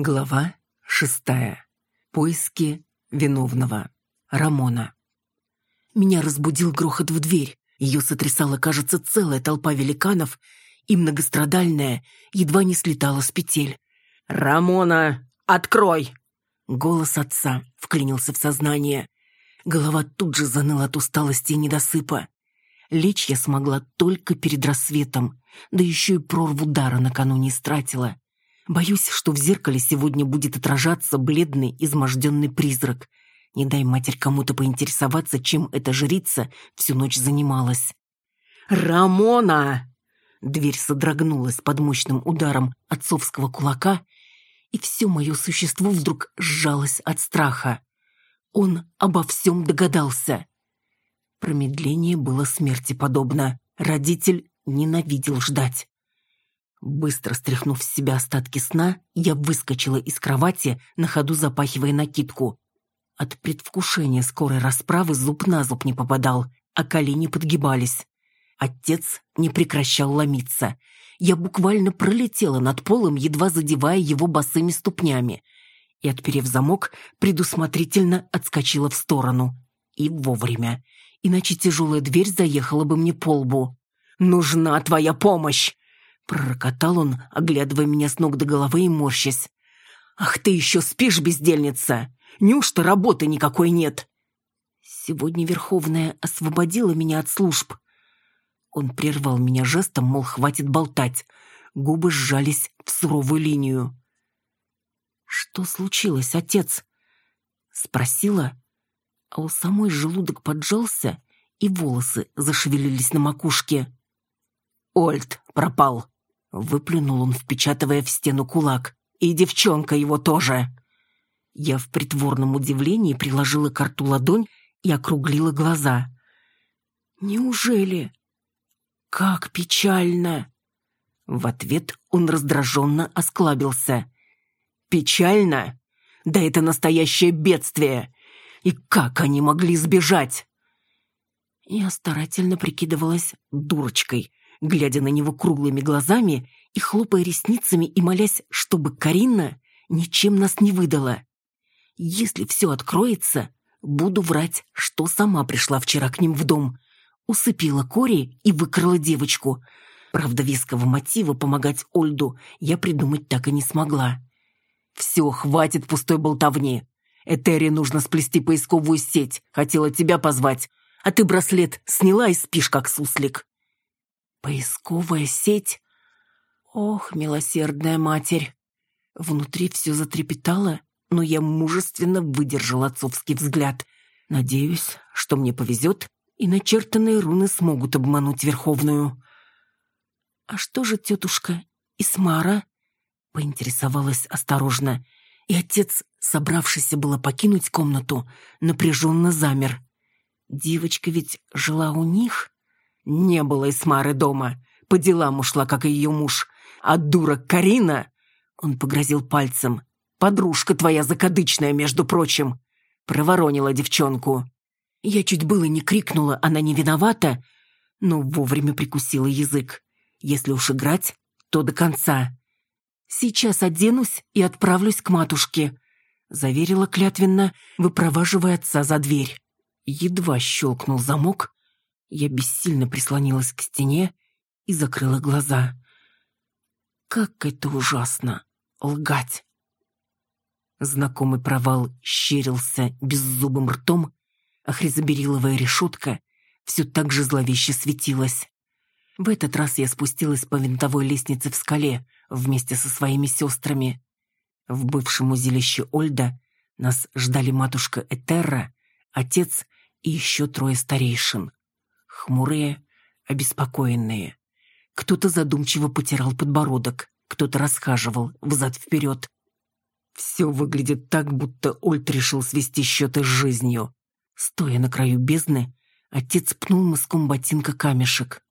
Глава шестая. Поиски виновного. Рамона. Меня разбудил грохот в дверь. Ее сотрясала, кажется, целая толпа великанов, и многострадальная едва не слетала с петель. «Рамона, открой!» Голос отца вклинился в сознание. Голова тут же заныла от усталости и недосыпа. Лечь я смогла только перед рассветом, да еще и прорву дара накануне истратила. Боюсь, что в зеркале сегодня будет отражаться бледный, изможденный призрак. Не дай матерь кому-то поинтересоваться, чем эта жрица всю ночь занималась. «Рамона!» Дверь содрогнулась под мощным ударом отцовского кулака, и все мое существо вдруг сжалось от страха. Он обо всем догадался. Промедление было смерти подобно. Родитель ненавидел ждать. Быстро стряхнув с себя остатки сна, я выскочила из кровати, на ходу запахивая накидку. От предвкушения скорой расправы зуб на зуб не попадал, а колени подгибались. Отец не прекращал ломиться. Я буквально пролетела над полом, едва задевая его босыми ступнями. И, отперев замок, предусмотрительно отскочила в сторону. И вовремя. Иначе тяжелая дверь заехала бы мне по лбу. «Нужна твоя помощь!» Пророкотал он, оглядывая меня с ног до головы и морщась. «Ах ты еще спишь, бездельница! Неужто работы никакой нет?» Сегодня Верховная освободила меня от служб. Он прервал меня жестом, мол, хватит болтать. Губы сжались в суровую линию. «Что случилось, отец?» Спросила, а у самой желудок поджался, и волосы зашевелились на макушке. «Ольд пропал», Выплюнул он, впечатывая в стену кулак. «И девчонка его тоже!» Я в притворном удивлении приложила к рту ладонь и округлила глаза. «Неужели?» «Как печально!» В ответ он раздраженно осклабился. «Печально? Да это настоящее бедствие! И как они могли сбежать?» Я старательно прикидывалась дурочкой, глядя на него круглыми глазами и хлопая ресницами и молясь, чтобы Карина ничем нас не выдала. Если все откроется, буду врать, что сама пришла вчера к ним в дом, усыпила Кори и выкрала девочку. Правда, веского мотива помогать Ольду я придумать так и не смогла. «Все, хватит пустой болтовни. Этери нужно сплести поисковую сеть. Хотела тебя позвать, а ты браслет сняла и спишь, как суслик». Поисковая сеть? Ох, милосердная матерь! Внутри все затрепетало, но я мужественно выдержал отцовский взгляд. Надеюсь, что мне повезет, и начертанные руны смогут обмануть Верховную. «А что же тетушка Исмара?» — поинтересовалась осторожно, и отец, собравшийся было покинуть комнату, напряженно замер. «Девочка ведь жила у них?» Не было Исмары дома. По делам ушла, как и ее муж. А дура Карина... Он погрозил пальцем. «Подружка твоя закадычная, между прочим!» Проворонила девчонку. Я чуть было не крикнула, она не виновата, но вовремя прикусила язык. Если уж играть, то до конца. «Сейчас оденусь и отправлюсь к матушке», — заверила клятвенно, выпроваживая отца за дверь. Едва щелкнул замок, я бессильно прислонилась к стене и закрыла глаза. Как это ужасно — лгать! Знакомый провал щерился беззубым ртом, а хризобериловая решетка все так же зловеще светилась. В этот раз я спустилась по винтовой лестнице в скале вместе со своими сестрами. В бывшем узилище Ольда нас ждали матушка Этерра, отец и еще трое старейшин хмурые, обеспокоенные. Кто-то задумчиво потирал подбородок, кто-то расхаживал взад-вперед. Все выглядит так, будто Ольт решил свести счеты с жизнью. Стоя на краю бездны, отец пнул мыском ботинка камешек.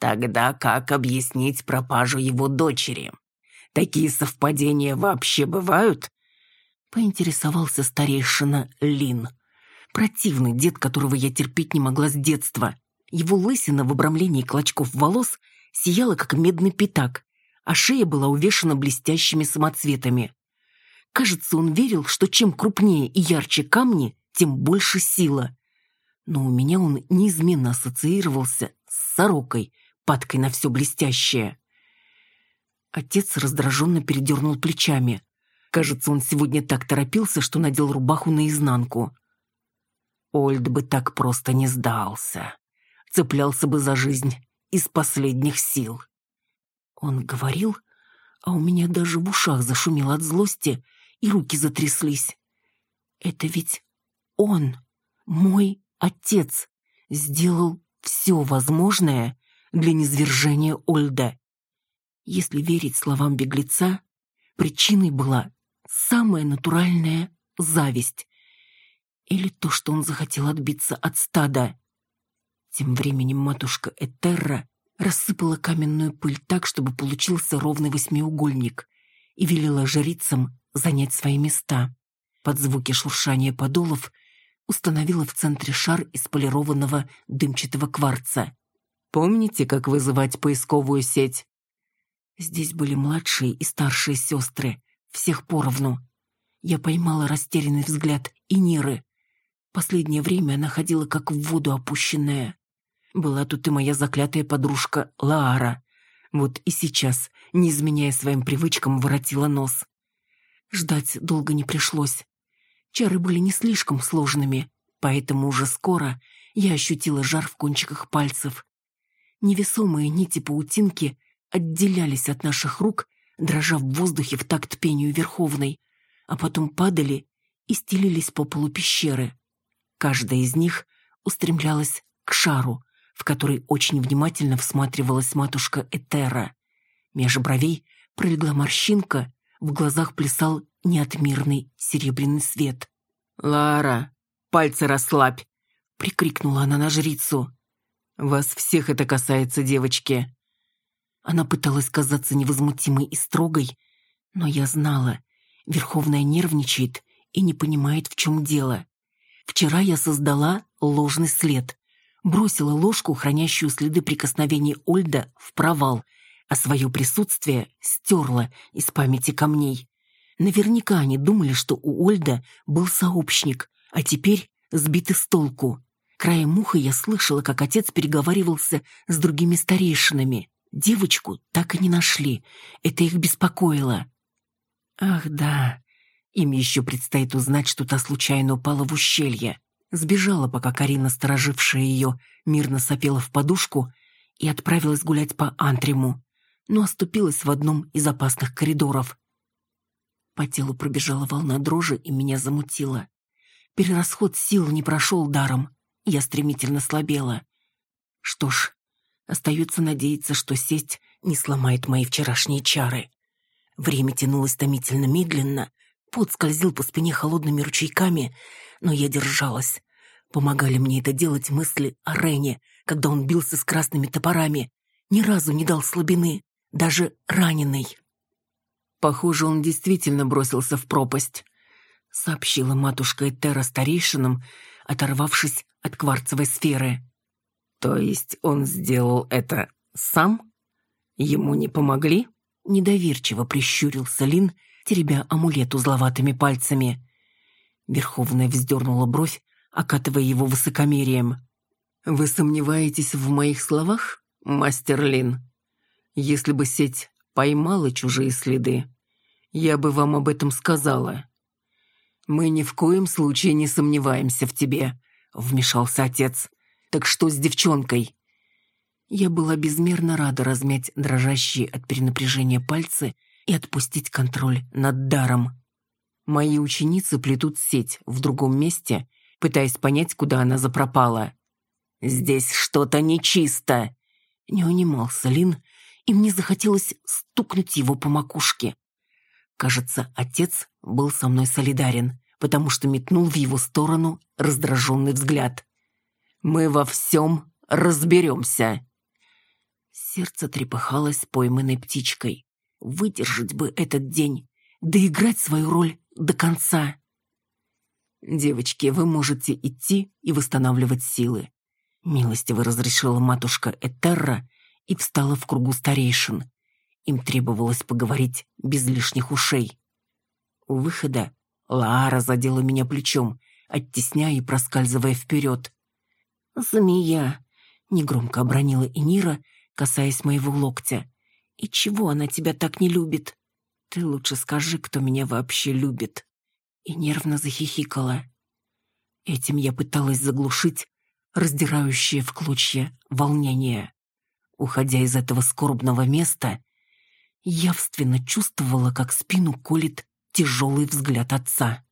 Тогда как объяснить пропажу его дочери? Такие совпадения вообще бывают? Поинтересовался старейшина Лин. Противный дед, которого я терпеть не могла с детства. Его лысина в обрамлении клочков волос сияла, как медный пятак, а шея была увешана блестящими самоцветами. Кажется, он верил, что чем крупнее и ярче камни, тем больше сила. Но у меня он неизменно ассоциировался с сорокой, падкой на все блестящее. Отец раздраженно передернул плечами. Кажется, он сегодня так торопился, что надел рубаху наизнанку. Ольд бы так просто не сдался. Цеплялся бы за жизнь из последних сил. Он говорил, а у меня даже в ушах зашумело от злости, и руки затряслись. Это ведь он, мой отец, сделал все возможное для низвержения Ольда. Если верить словам беглеца, причиной была самая натуральная зависть. Или то, что он захотел отбиться от стада. Тем временем матушка Этерра рассыпала каменную пыль так, чтобы получился ровный восьмиугольник, и велела жрицам занять свои места. Под звуки шуршания подолов установила в центре шар из полированного дымчатого кварца. «Помните, как вызывать поисковую сеть?» Здесь были младшие и старшие сестры, всех поровну. Я поймала растерянный взгляд и Ниры. Последнее время она ходила как в воду опущенная. Была тут и моя заклятая подружка Лаара. Вот и сейчас, не изменяя своим привычкам, воротила нос. Ждать долго не пришлось. Чары были не слишком сложными, поэтому уже скоро я ощутила жар в кончиках пальцев. Невесомые нити паутинки отделялись от наших рук, дрожа в воздухе в такт пению Верховной, а потом падали и стелились по полу пещеры. Каждая из них устремлялась к шару, в который очень внимательно всматривалась матушка Этера. Меж бровей пролегла морщинка, в глазах плясал неотмирный серебряный свет. «Лара, пальцы расслабь!» — прикрикнула она на жрицу. «Вас всех это касается, девочки!» Она пыталась казаться невозмутимой и строгой, но я знала, Верховная нервничает и не понимает, в чем дело. Вчера я создала ложный след, бросила ложку, хранящую следы прикосновений Ольда, в провал, а свое присутствие стерла из памяти камней. Наверняка они думали, что у Ольда был сообщник, а теперь сбиты с толку. Краем уха я слышала, как отец переговаривался с другими старейшинами. Девочку так и не нашли. Это их беспокоило. Ах да, им еще предстоит узнать, что та случайно упала в ущелье. Сбежала, пока Карина, сторожившая ее, мирно сопела в подушку и отправилась гулять по антриму, но оступилась в одном из опасных коридоров. По телу пробежала волна дрожи и меня замутила. Перерасход сил не прошел даром, я стремительно слабела. Что ж, остается надеяться, что сесть не сломает мои вчерашние чары. Время тянулось томительно медленно, пот скользил по спине холодными ручейками, но я держалась. Помогали мне это делать мысли о Рене, когда он бился с красными топорами. Ни разу не дал слабины, даже раненый. Похоже, он действительно бросился в пропасть, сообщила матушка Этера старейшинам, оторвавшись от кварцевой сферы. То есть он сделал это сам? Ему не помогли? Недоверчиво прищурился Лин, теребя амулет узловатыми пальцами. Верховная вздернула бровь, окатывая его высокомерием. «Вы сомневаетесь в моих словах, мастер Лин? Если бы сеть поймала чужие следы, я бы вам об этом сказала». «Мы ни в коем случае не сомневаемся в тебе», — вмешался отец. «Так что с девчонкой?» Я была безмерно рада размять дрожащие от перенапряжения пальцы и отпустить контроль над даром. Мои ученицы плетут сеть в другом месте, пытаясь понять, куда она запропала. «Здесь что-то нечисто!» Не унимался Лин, и мне захотелось стукнуть его по макушке. Кажется, отец был со мной солидарен, потому что метнул в его сторону раздраженный взгляд. «Мы во всем разберемся!» Сердце трепыхалось пойманной птичкой. Выдержать бы этот день, доиграть свою роль до конца. «Девочки, вы можете идти и восстанавливать силы». Милостиво разрешила матушка Этерра и встала в кругу старейшин. Им требовалось поговорить без лишних ушей. У выхода Лаара задела меня плечом, оттесняя и проскальзывая вперед. «Змея!» — негромко обронила Энира, касаясь моего локтя. «И чего она тебя так не любит? Ты лучше скажи, кто меня вообще любит». И нервно захихикала. Этим я пыталась заглушить раздирающее в клочья волнение. Уходя из этого скорбного места, явственно чувствовала, как спину колет тяжелый взгляд отца.